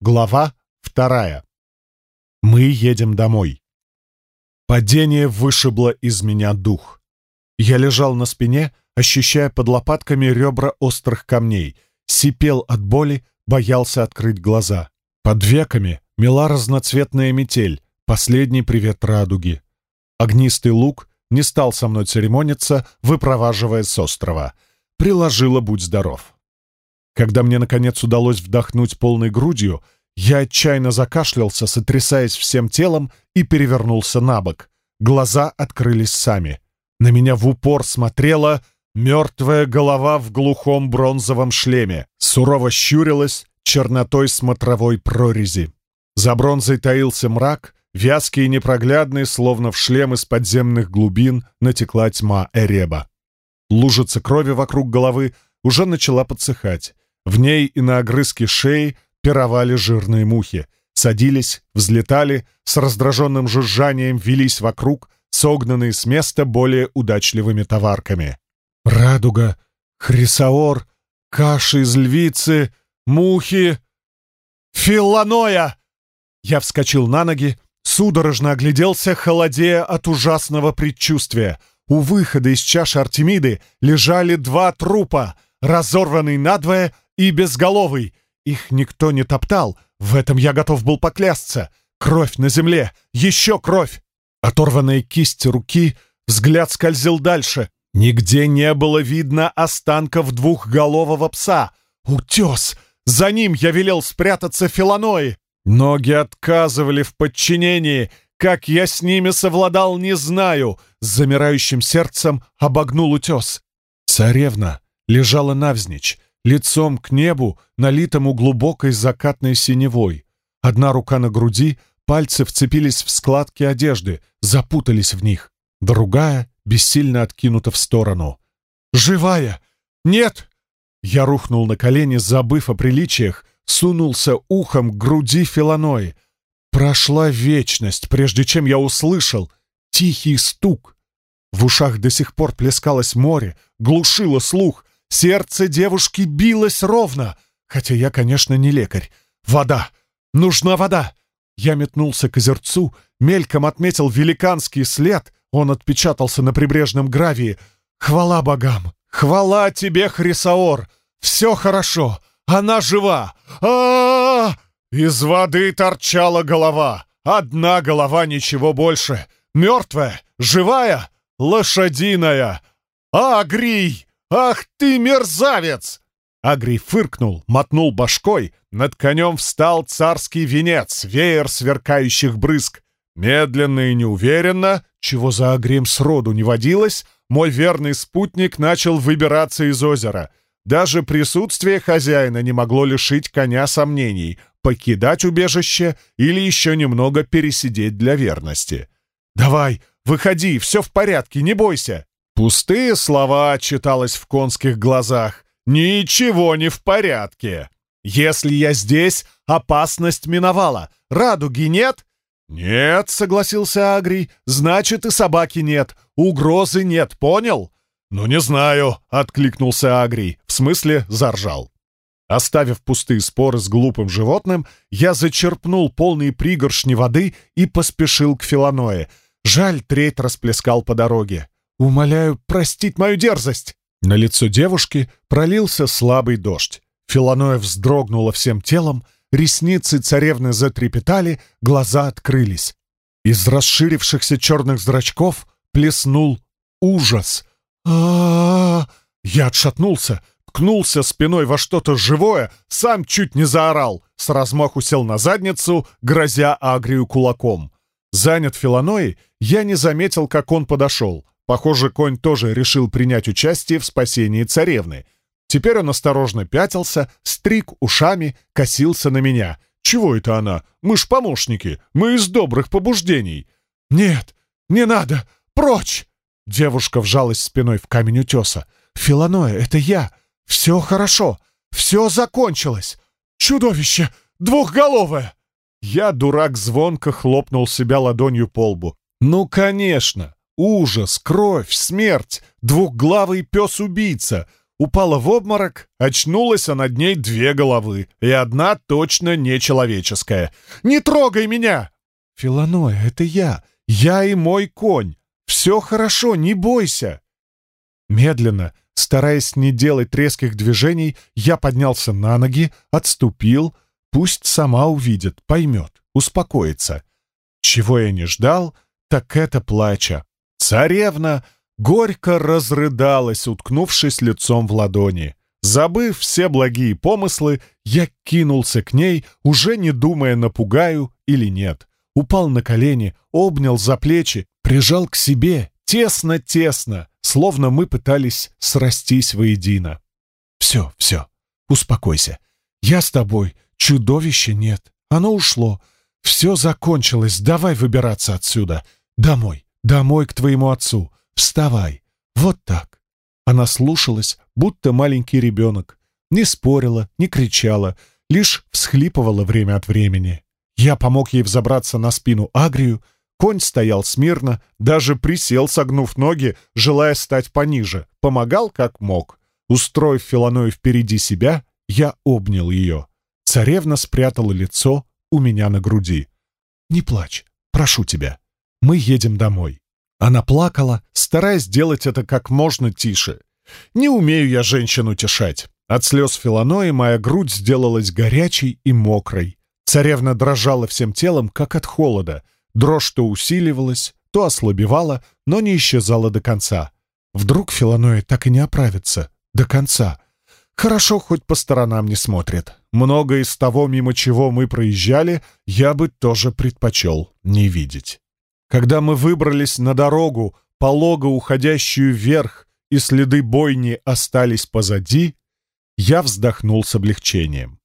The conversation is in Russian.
Глава вторая. Мы едем домой. Падение вышибло из меня дух. Я лежал на спине, ощущая под лопатками ребра острых камней, сипел от боли, боялся открыть глаза. Под веками мела разноцветная метель, последний привет радуги. Огнистый лук не стал со мной церемониться, выпроваживая с острова. Приложила «Будь здоров». Когда мне, наконец, удалось вдохнуть полной грудью, я отчаянно закашлялся, сотрясаясь всем телом, и перевернулся на бок. Глаза открылись сами. На меня в упор смотрела мертвая голова в глухом бронзовом шлеме. Сурово щурилась чернотой смотровой прорези. За бронзой таился мрак, вязкий и непроглядный, словно в шлем из подземных глубин натекла тьма Эреба. Лужица крови вокруг головы уже начала подсыхать. В ней и на огрызке шеи пировали жирные мухи. Садились, взлетали, с раздраженным жужжанием велись вокруг, согнанные с места более удачливыми товарками. Радуга, хрисаор, каши из львицы, мухи... Филаноя! Я вскочил на ноги, судорожно огляделся, холодея от ужасного предчувствия. У выхода из чаши Артемиды лежали два трупа, разорванный надвое и безголовый. Их никто не топтал, в этом я готов был поклясться. Кровь на земле, еще кровь. Оторванная кисть руки, взгляд скользил дальше. Нигде не было видно останков двухголового пса. Утес! За ним я велел спрятаться Филанои. Ноги отказывали в подчинении. Как я с ними совладал, не знаю. С замирающим сердцем обогнул утес. Царевна лежала навзничь лицом к небу, налитому глубокой закатной синевой. Одна рука на груди, пальцы вцепились в складки одежды, запутались в них. Другая бессильно откинута в сторону. «Живая! Нет!» Я рухнул на колени, забыв о приличиях, сунулся ухом к груди Филаной. Прошла вечность, прежде чем я услышал тихий стук. В ушах до сих пор плескалось море, глушило слух, Сердце девушки билось ровно, хотя я, конечно, не лекарь. Вода! Нужна вода! Я метнулся к озерцу, мельком отметил великанский след, он отпечатался на прибрежном гравии. Хвала богам! Хвала тебе, Хрисаор! Все хорошо! Она жива! а, -а, -а, Из воды торчала голова. Одна голова, ничего больше. Мертвая, живая, лошадиная. Агрий! «Ах ты, мерзавец!» Агрий фыркнул, мотнул башкой. Над конем встал царский венец, веер сверкающих брызг. Медленно и неуверенно, чего за Агрием сроду не водилось, мой верный спутник начал выбираться из озера. Даже присутствие хозяина не могло лишить коня сомнений, покидать убежище или еще немного пересидеть для верности. «Давай, выходи, все в порядке, не бойся!» Пустые слова читалось в конских глазах. «Ничего не в порядке. Если я здесь, опасность миновала. Радуги нет?» «Нет», — согласился Агрий, — «значит, и собаки нет. Угрозы нет, понял?» «Ну, не знаю», — откликнулся Агрий, в смысле заржал. Оставив пустые споры с глупым животным, я зачерпнул полные пригоршни воды и поспешил к Филаное. Жаль, треть расплескал по дороге. «Умоляю простить мою дерзость!» На лицо девушки пролился слабый дождь. Филаноя вздрогнула всем телом, ресницы царевны затрепетали, глаза открылись. Из расширившихся черных зрачков плеснул ужас. а, Я отшатнулся, ткнулся спиной во что-то живое, сам чуть не заорал, с размаху сел на задницу, грозя Агрию кулаком. Занят Филаноей, я не заметил, как он подошел. Похоже, конь тоже решил принять участие в спасении царевны. Теперь он осторожно пятился, стриг ушами, косился на меня. «Чего это она? Мы ж помощники, мы из добрых побуждений». «Нет, не надо! Прочь!» Девушка вжалась спиной в камень утеса. «Филаноя, это я! Все хорошо! Все закончилось! Чудовище! Двухголовое!» Я, дурак, звонко хлопнул себя ладонью по лбу. «Ну, конечно! Ужас, кровь, смерть, двухглавый пес-убийца. упала в обморок, очнулась, а над ней две головы, и одна точно нечеловеческая. «Не трогай меня!» «Филаноя, это я! Я и мой конь! Все хорошо, не бойся!» Медленно, стараясь не делать резких движений, я поднялся на ноги, отступил, пусть сама увидит, поймет, успокоится. Чего я не ждал, так это плача. Царевна горько разрыдалась, уткнувшись лицом в ладони. Забыв все благие помыслы, я кинулся к ней, уже не думая, напугаю или нет. Упал на колени, обнял за плечи, прижал к себе, тесно-тесно, словно мы пытались срастись воедино. «Все, все, успокойся. Я с тобой, чудовища нет. Оно ушло. Все закончилось, давай выбираться отсюда. Домой, домой к твоему отцу. Вставай. Вот так». Она слушалась, будто маленький ребенок. Не спорила, не кричала, лишь всхлипывала время от времени. Я помог ей взобраться на спину Агрию, Конь стоял смирно, даже присел, согнув ноги, желая стать пониже, помогал как мог. Устроив Филаною впереди себя, я обнял ее. Царевна спрятала лицо у меня на груди. «Не плачь, прошу тебя. Мы едем домой». Она плакала, стараясь сделать это как можно тише. Не умею я женщин утешать. От слез Филанои моя грудь сделалась горячей и мокрой. Царевна дрожала всем телом, как от холода — Дрожь то усиливалась, то ослабевала, но не исчезала до конца. Вдруг Филаноя так и не оправится. До конца. Хорошо, хоть по сторонам не смотрит. Много из того, мимо чего мы проезжали, я бы тоже предпочел не видеть. Когда мы выбрались на дорогу, полого уходящую вверх, и следы бойни остались позади, я вздохнул с облегчением.